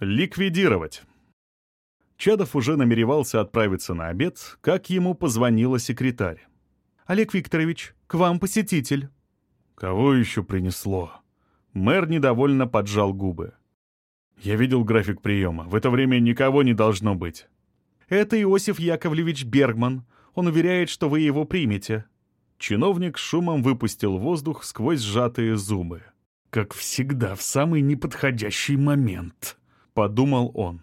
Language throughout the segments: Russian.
Ликвидировать. Чадов уже намеревался отправиться на обед, как ему позвонила секретарь. «Олег Викторович, к вам посетитель». «Кого еще принесло?» Мэр недовольно поджал губы. «Я видел график приема. В это время никого не должно быть». «Это Иосиф Яковлевич Бергман. Он уверяет, что вы его примете». Чиновник шумом выпустил воздух сквозь сжатые зубы. «Как всегда, в самый неподходящий момент», — подумал он.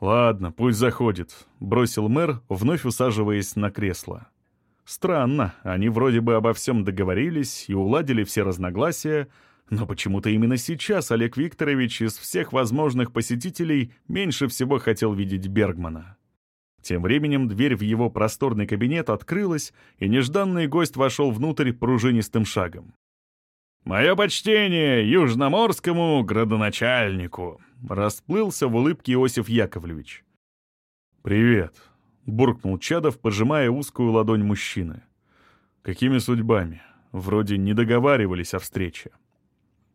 «Ладно, пусть заходит», — бросил мэр, вновь усаживаясь на кресло. Странно, они вроде бы обо всем договорились и уладили все разногласия, но почему-то именно сейчас Олег Викторович из всех возможных посетителей меньше всего хотел видеть Бергмана. Тем временем дверь в его просторный кабинет открылась, и нежданный гость вошел внутрь пружинистым шагом. «Мое почтение южноморскому градоначальнику!» Расплылся в улыбке Иосиф Яковлевич. «Привет», — буркнул Чадов, пожимая узкую ладонь мужчины. «Какими судьбами? Вроде не договаривались о встрече».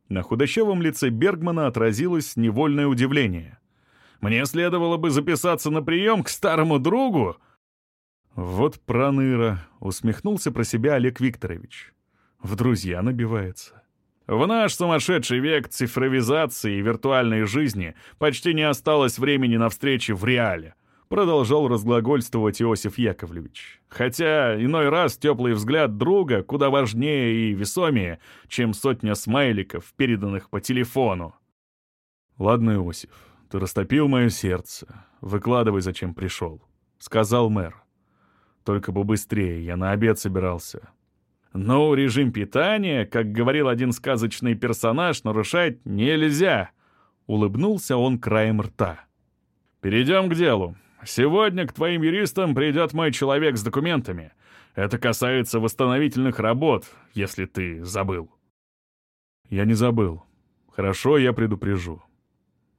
На худощавом лице Бергмана отразилось невольное удивление. «Мне следовало бы записаться на прием к старому другу!» «Вот проныра!» — усмехнулся про себя Олег Викторович. «В друзья набивается». В наш сумасшедший век цифровизации и виртуальной жизни почти не осталось времени на встречи в реале, продолжал разглагольствовать Иосиф Яковлевич. Хотя иной раз теплый взгляд друга куда важнее и весомее, чем сотня смайликов, переданных по телефону. «Ладно, Иосиф, ты растопил мое сердце. Выкладывай, зачем пришел», — сказал мэр. «Только бы быстрее, я на обед собирался. Но режим питания, как говорил один сказочный персонаж, нарушать нельзя. Улыбнулся он краем рта. Перейдем к делу. Сегодня к твоим юристам придет мой человек с документами. Это касается восстановительных работ, если ты забыл. Я не забыл. Хорошо, я предупрежу.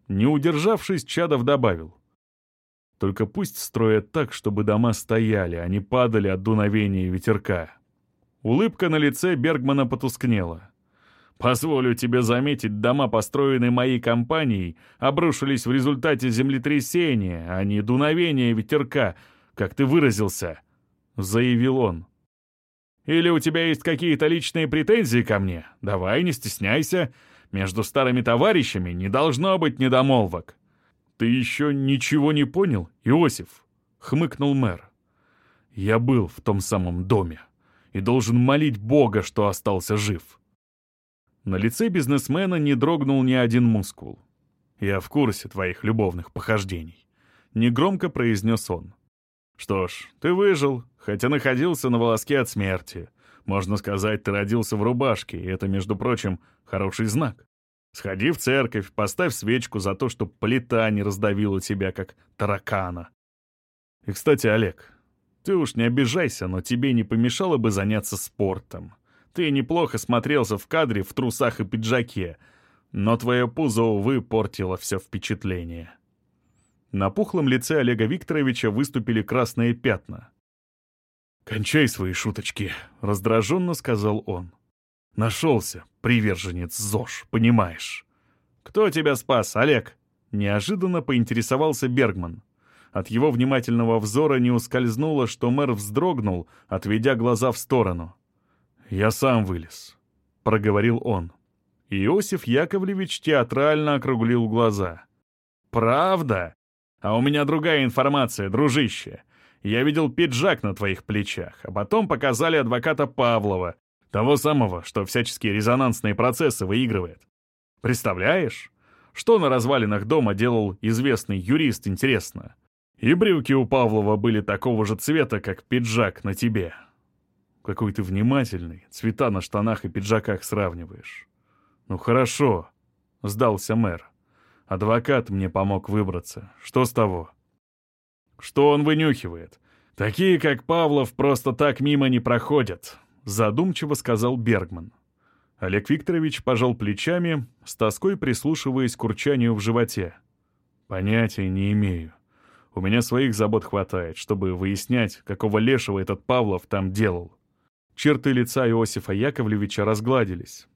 Не удержавшись, Чадов добавил. Только пусть строят так, чтобы дома стояли, а не падали от дуновения ветерка. Улыбка на лице Бергмана потускнела. «Позволю тебе заметить, дома, построенные моей компанией, обрушились в результате землетрясения, а не дуновения ветерка, как ты выразился», — заявил он. «Или у тебя есть какие-то личные претензии ко мне? Давай, не стесняйся. Между старыми товарищами не должно быть недомолвок». «Ты еще ничего не понял, Иосиф?» — хмыкнул мэр. «Я был в том самом доме» и должен молить Бога, что остался жив. На лице бизнесмена не дрогнул ни один мускул. «Я в курсе твоих любовных похождений», — негромко произнес он. «Что ж, ты выжил, хотя находился на волоске от смерти. Можно сказать, ты родился в рубашке, и это, между прочим, хороший знак. Сходи в церковь, поставь свечку за то, чтобы плита не раздавила тебя, как таракана. И, кстати, Олег, ты уж не обижайся, но тебе не помешало бы заняться спортом. Ты неплохо смотрелся в кадре в трусах и пиджаке, но твое пузо, увы, портило все впечатление. На пухлом лице Олега Викторовича выступили красные пятна. «Кончай свои шуточки», — раздраженно сказал он. «Нашелся, приверженец ЗОЖ, понимаешь». «Кто тебя спас, Олег?» — неожиданно поинтересовался Бергман. От его внимательного взора не ускользнуло, что мэр вздрогнул, отведя глаза в сторону. «Я сам вылез», — проговорил он. Иосиф Яковлевич театрально округлил глаза. «Правда? А у меня другая информация, дружище. Я видел пиджак на твоих плечах, а потом показали адвоката Павлова, того самого, что всяческие резонансные процессы выигрывает. Представляешь? Что на развалинах дома делал известный юрист, интересно? И брюки у Павлова были такого же цвета, как пиджак на тебе. Какой ты внимательный, цвета на штанах и пиджаках сравниваешь. Ну хорошо, сдался мэр. Адвокат мне помог выбраться. Что с того? Что он вынюхивает? Такие, как Павлов, просто так мимо не проходят, задумчиво сказал Бергман. Олег Викторович пожал плечами, с тоской прислушиваясь к урчанию в животе. «Понятия не имею. У меня своих забот хватает, чтобы выяснять, какого лешего этот Павлов там делал. Черты лица Иосифа Яковлевича разгладились.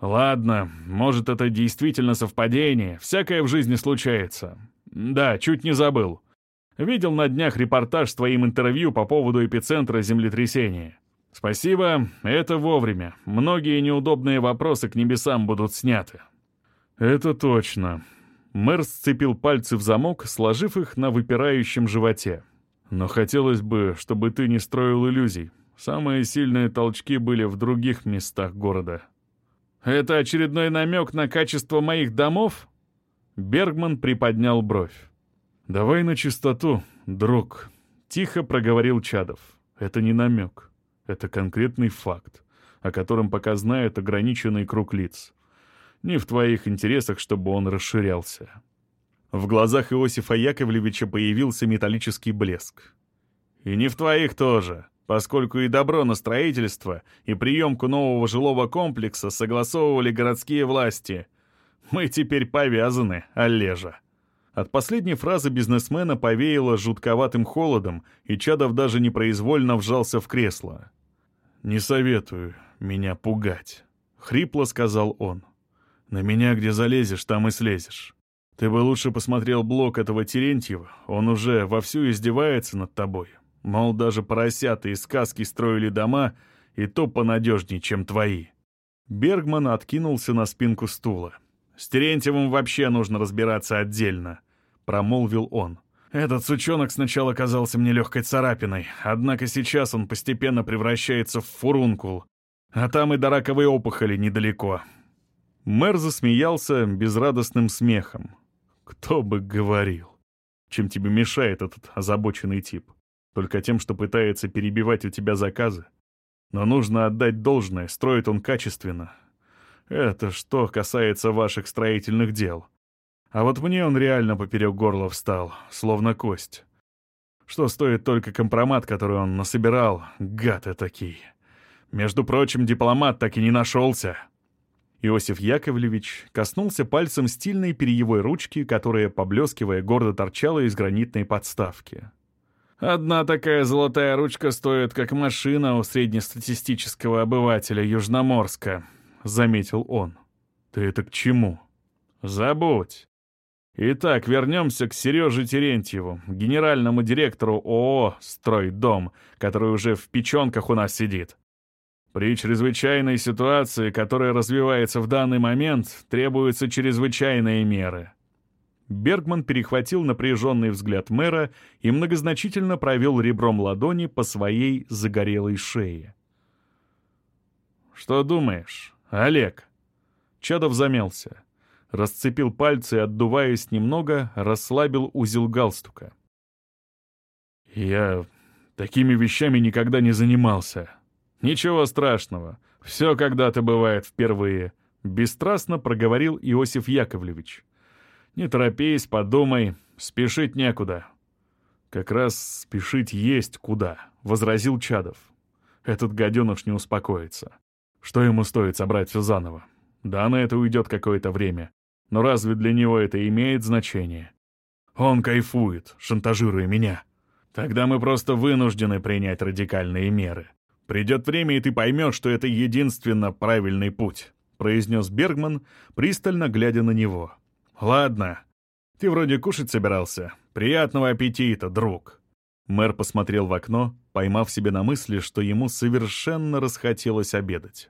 Ладно, может, это действительно совпадение, всякое в жизни случается. Да, чуть не забыл. Видел на днях репортаж с твоим интервью по поводу эпицентра землетрясения. Спасибо, это вовремя. Многие неудобные вопросы к небесам будут сняты. Это точно. Мэр сцепил пальцы в замок, сложив их на выпирающем животе. Но хотелось бы, чтобы ты не строил иллюзий. Самые сильные толчки были в других местах города. Это очередной намек на качество моих домов? Бергман приподнял бровь. «Давай на чистоту, друг», — тихо проговорил Чадов. «Это не намек. Это конкретный факт, о котором пока знает ограниченный круг лиц. Не в твоих интересах, чтобы он расширялся». В глазах Иосифа Яковлевича появился металлический блеск. «И не в твоих тоже, поскольку и добро на строительство, и приемку нового жилого комплекса согласовывали городские власти. Мы теперь повязаны, Олежа». От последней фразы бизнесмена повеяло жутковатым холодом, и Чадов даже непроизвольно вжался в кресло. «Не советую меня пугать», — хрипло сказал он. «На меня где залезешь, там и слезешь. Ты бы лучше посмотрел блог этого Терентьева, он уже вовсю издевается над тобой. Мол, даже поросята из сказки строили дома, и то понадежнее, чем твои». Бергман откинулся на спинку стула. «С Терентьевым вообще нужно разбираться отдельно», — промолвил он. Этот сучонок сначала казался мне легкой царапиной, однако сейчас он постепенно превращается в фурункул. А там и до раковой опухоли недалеко. Мэр засмеялся безрадостным смехом. Кто бы говорил. Чем тебе мешает этот озабоченный тип? Только тем, что пытается перебивать у тебя заказы? Но нужно отдать должное, строит он качественно. Это что касается ваших строительных дел. А вот мне он реально поперек горла встал, словно кость. Что стоит только компромат, который он насобирал, гад этакий. Между прочим, дипломат так и не нашелся. Иосиф Яковлевич коснулся пальцем стильной перьевой ручки, которая, поблескивая, гордо торчала из гранитной подставки. «Одна такая золотая ручка стоит, как машина у среднестатистического обывателя Южноморска», — заметил он. «Ты это к чему?» «Забудь. Итак, вернемся к Сереже Терентьеву, генеральному директору ООО «Стройдом», который уже в печенках у нас сидит. При чрезвычайной ситуации, которая развивается в данный момент, требуются чрезвычайные меры. Бергман перехватил напряженный взгляд мэра и многозначительно провел ребром ладони по своей загорелой шее. «Что думаешь, Олег?» Чадов замялся расцепил пальцы отдуваясь немного, расслабил узел галстука. «Я такими вещами никогда не занимался. Ничего страшного, все когда-то бывает впервые», — бесстрастно проговорил Иосиф Яковлевич. «Не торопись, подумай, спешить некуда». «Как раз спешить есть куда», — возразил Чадов. «Этот гаденыш не успокоится. Что ему стоит собрать все заново? Да на это уйдет какое-то время. Но разве для него это имеет значение? Он кайфует, шантажируя меня. Тогда мы просто вынуждены принять радикальные меры. Придет время, и ты поймешь, что это единственно правильный путь», — произнес Бергман, пристально глядя на него. «Ладно. Ты вроде кушать собирался. Приятного аппетита, друг». Мэр посмотрел в окно, поймав себе на мысли, что ему совершенно расхотелось обедать.